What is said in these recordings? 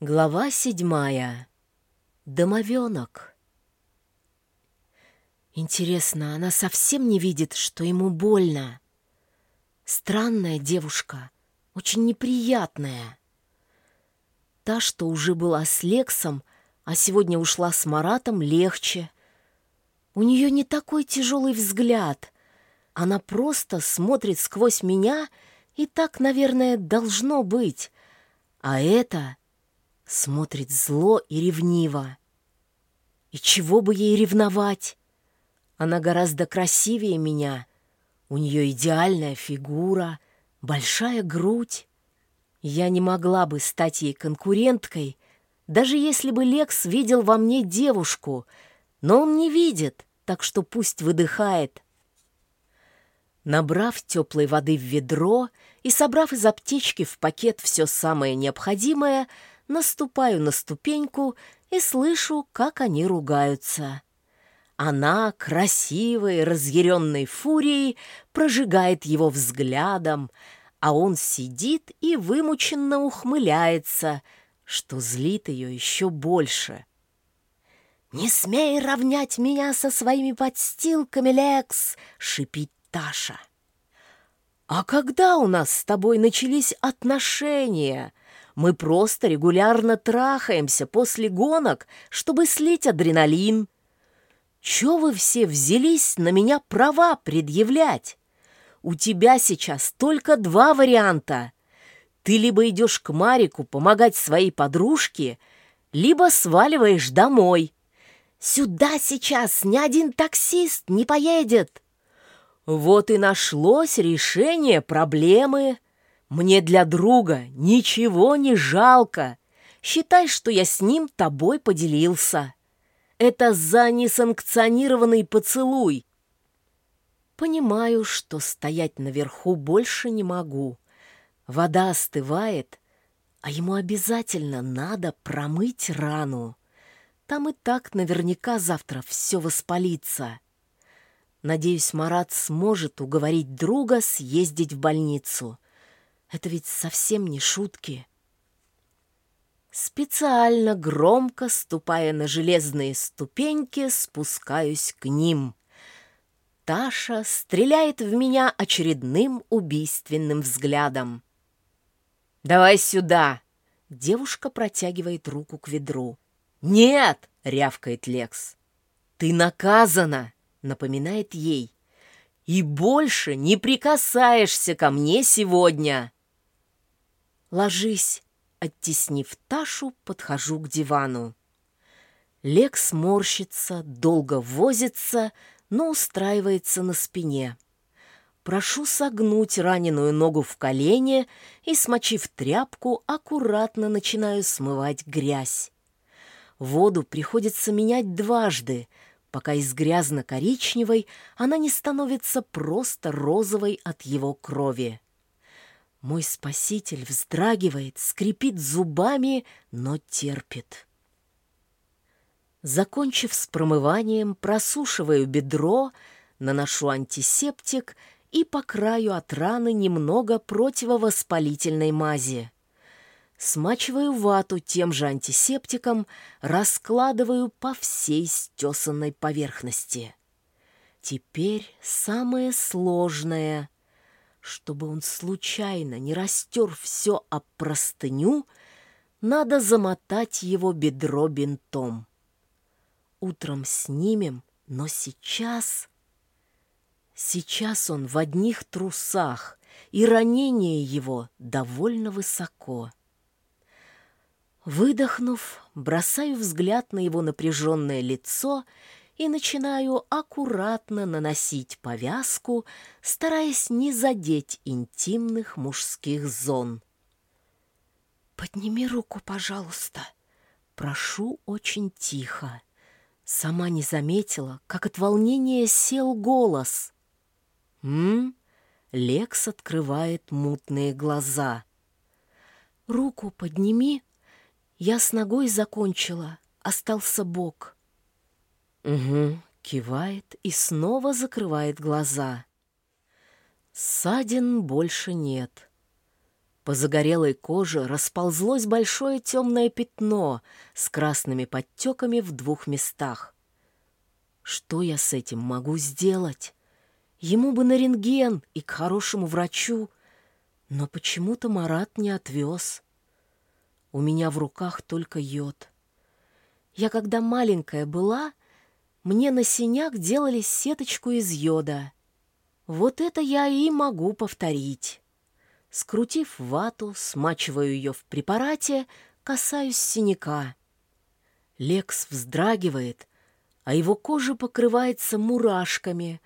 Глава седьмая. Домовенок. Интересно, она совсем не видит, что ему больно. Странная девушка, очень неприятная. Та, что уже была с Лексом, а сегодня ушла с Маратом, легче. У нее не такой тяжелый взгляд. Она просто смотрит сквозь меня, и так, наверное, должно быть. А это смотрит зло и ревниво. И чего бы ей ревновать? Она гораздо красивее меня. У нее идеальная фигура, большая грудь. Я не могла бы стать ей конкуренткой, даже если бы Лекс видел во мне девушку, но он не видит, так что пусть выдыхает. Набрав теплой воды в ведро и собрав из аптечки в пакет все самое необходимое, наступаю на ступеньку и слышу, как они ругаются. Она, красивой, разъяренной фурией, прожигает его взглядом, а он сидит и вымученно ухмыляется, что злит ее еще больше. «Не смей равнять меня со своими подстилками, Лекс!» — шипит Таша. «А когда у нас с тобой начались отношения?» Мы просто регулярно трахаемся после гонок, чтобы слить адреналин. Чё вы все взялись на меня права предъявлять? У тебя сейчас только два варианта. Ты либо идешь к Марику помогать своей подружке, либо сваливаешь домой. Сюда сейчас ни один таксист не поедет. Вот и нашлось решение проблемы. Мне для друга ничего не жалко. Считай, что я с ним тобой поделился. Это за несанкционированный поцелуй. Понимаю, что стоять наверху больше не могу. Вода остывает, а ему обязательно надо промыть рану. Там и так наверняка завтра все воспалится. Надеюсь, Марат сможет уговорить друга съездить в больницу. Это ведь совсем не шутки. Специально громко, ступая на железные ступеньки, спускаюсь к ним. Таша стреляет в меня очередным убийственным взглядом. «Давай сюда!» Девушка протягивает руку к ведру. «Нет!» — рявкает Лекс. «Ты наказана!» — напоминает ей. «И больше не прикасаешься ко мне сегодня!» «Ложись!» Оттеснив Ташу, подхожу к дивану. Лекс морщится, долго возится, но устраивается на спине. Прошу согнуть раненую ногу в колене и, смочив тряпку, аккуратно начинаю смывать грязь. Воду приходится менять дважды, пока из грязно-коричневой она не становится просто розовой от его крови. Мой спаситель вздрагивает, скрипит зубами, но терпит. Закончив с промыванием, просушиваю бедро, наношу антисептик и по краю от раны немного противовоспалительной мази. Смачиваю вату тем же антисептиком, раскладываю по всей стесанной поверхности. Теперь самое сложное — чтобы он случайно не растер все об простыню, надо замотать его бедро бинтом. Утром снимем, но сейчас... Сейчас он в одних трусах, и ранение его довольно высоко. Выдохнув, бросаю взгляд на его напряженное лицо и начинаю аккуратно наносить повязку, стараясь не задеть интимных мужских зон. «Подними руку, пожалуйста», Прошу очень тихо. Сама не заметила, как от волнения сел голос. «М?» Лекс открывает мутные глаза. «Руку подними». Я с ногой закончила, остался бок. Угу, кивает и снова закрывает глаза. Ссадин больше нет. По загорелой коже расползлось большое темное пятно с красными подтеками в двух местах. Что я с этим могу сделать? Ему бы на рентген и к хорошему врачу, но почему-то Марат не отвез. У меня в руках только йод. Я когда маленькая была, мне на синяк делали сеточку из йода. Вот это я и могу повторить. Скрутив вату, смачиваю ее в препарате, касаюсь синяка. Лекс вздрагивает, а его кожа покрывается мурашками.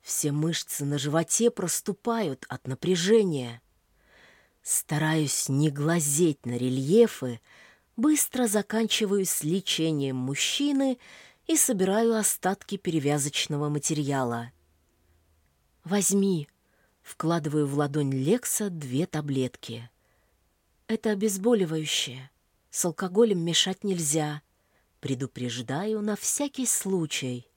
Все мышцы на животе проступают от напряжения. Стараюсь не глазеть на рельефы, быстро заканчиваю с лечением мужчины и собираю остатки перевязочного материала. «Возьми», Вкладываю в ладонь Лекса две таблетки. Это обезболивающее. С алкоголем мешать нельзя. Предупреждаю на всякий случай.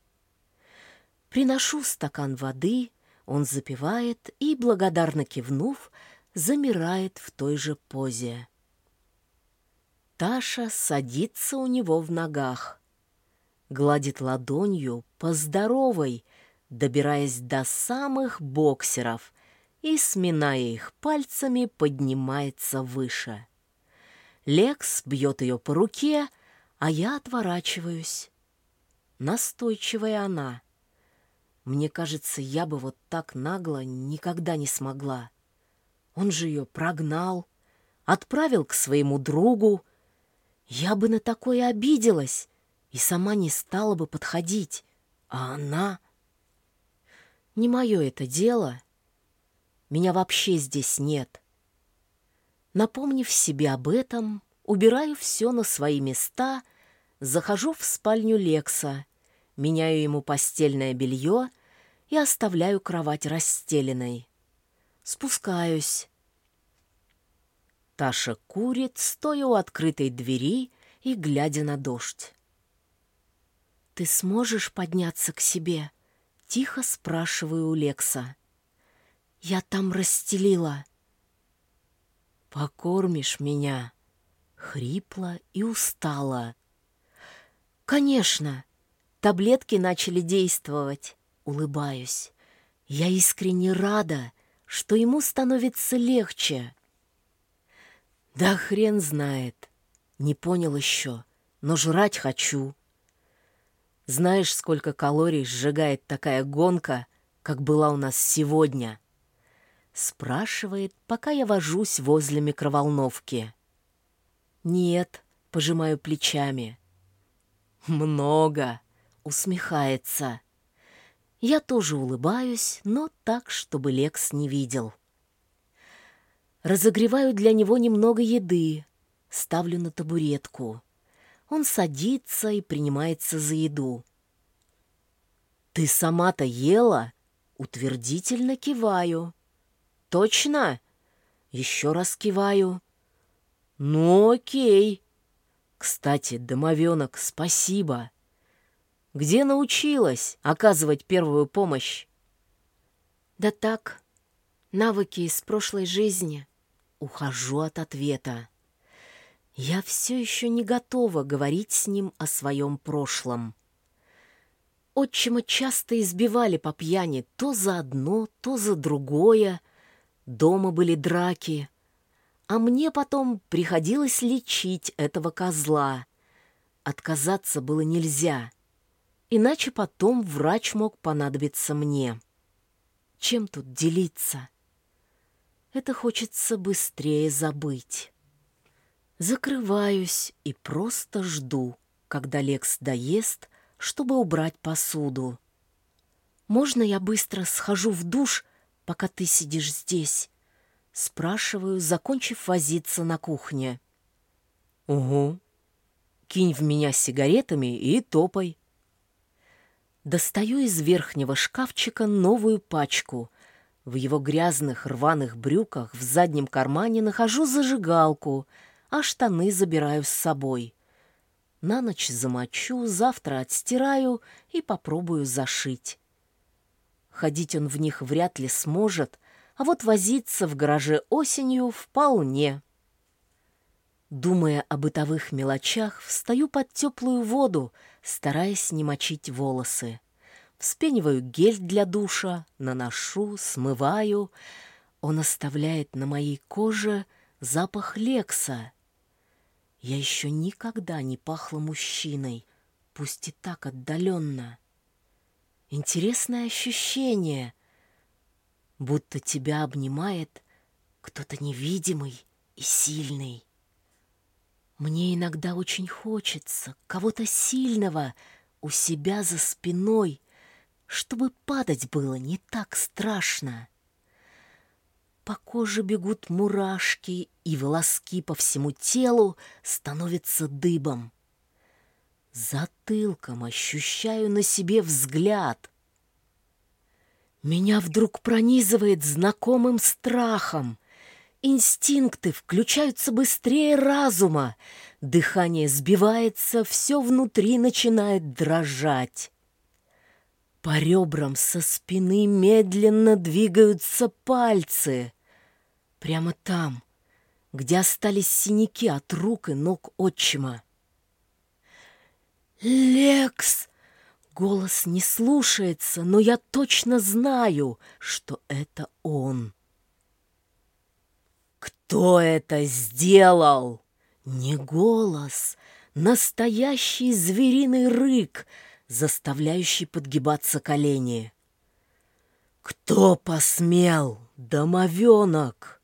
Приношу стакан воды, он запивает и, благодарно кивнув, замирает в той же позе. Таша садится у него в ногах, гладит ладонью по здоровой, добираясь до самых боксеров и, сминая их пальцами, поднимается выше. Лекс бьет ее по руке, а я отворачиваюсь. Настойчивая она. Мне кажется, я бы вот так нагло никогда не смогла. Он же ее прогнал, отправил к своему другу. Я бы на такое обиделась и сама не стала бы подходить. А она... Не мое это дело — меня вообще здесь нет. Напомнив себе об этом, убираю все на свои места, захожу в спальню Лекса, меняю ему постельное белье и оставляю кровать расстеленной. Спускаюсь. Таша курит, стоя у открытой двери и глядя на дождь. «Ты сможешь подняться к себе?» — тихо спрашиваю у Лекса. Я там расстелила. Покормишь меня? Хрипло и устала. Конечно. Таблетки начали действовать. Улыбаюсь. Я искренне рада, что ему становится легче. Да хрен знает. Не понял еще, но жрать хочу. Знаешь, сколько калорий сжигает такая гонка, как была у нас сегодня? Спрашивает, пока я вожусь возле микроволновки. «Нет», — пожимаю плечами. «Много», — усмехается. Я тоже улыбаюсь, но так, чтобы Лекс не видел. Разогреваю для него немного еды, ставлю на табуретку. Он садится и принимается за еду. «Ты сама-то ела?» Утвердительно киваю. Точно? Еще раз киваю. Ну, окей. Кстати, домовенок, спасибо. Где научилась оказывать первую помощь? Да так, навыки из прошлой жизни. Ухожу от ответа. Я все еще не готова говорить с ним о своем прошлом. Отчима часто избивали по пьяни то за одно, то за другое, Дома были драки, а мне потом приходилось лечить этого козла. Отказаться было нельзя, иначе потом врач мог понадобиться мне. Чем тут делиться? Это хочется быстрее забыть. Закрываюсь и просто жду, когда Лекс доест, чтобы убрать посуду. Можно я быстро схожу в душ пока ты сидишь здесь?» Спрашиваю, закончив возиться на кухне. «Угу. Кинь в меня сигаретами и топай». Достаю из верхнего шкафчика новую пачку. В его грязных рваных брюках в заднем кармане нахожу зажигалку, а штаны забираю с собой. На ночь замочу, завтра отстираю и попробую зашить. Ходить он в них вряд ли сможет, а вот возиться в гараже осенью вполне. Думая о бытовых мелочах, встаю под теплую воду, стараясь не мочить волосы. Вспениваю гель для душа, наношу, смываю. Он оставляет на моей коже запах лекса. Я еще никогда не пахла мужчиной, пусть и так отдаленно. Интересное ощущение, будто тебя обнимает кто-то невидимый и сильный. Мне иногда очень хочется кого-то сильного у себя за спиной, чтобы падать было не так страшно. По коже бегут мурашки, и волоски по всему телу становятся дыбом. Затылком ощущаю на себе взгляд. Меня вдруг пронизывает знакомым страхом — Инстинкты включаются быстрее разума. Дыхание сбивается, все внутри начинает дрожать. По ребрам со спины медленно двигаются пальцы. Прямо там, где остались синяки от рук и ног отчима. «Лекс!» Голос не слушается, но я точно знаю, что это он. Кто это сделал? Не голос, настоящий звериный рык, заставляющий подгибаться колени. Кто посмел, домовенок?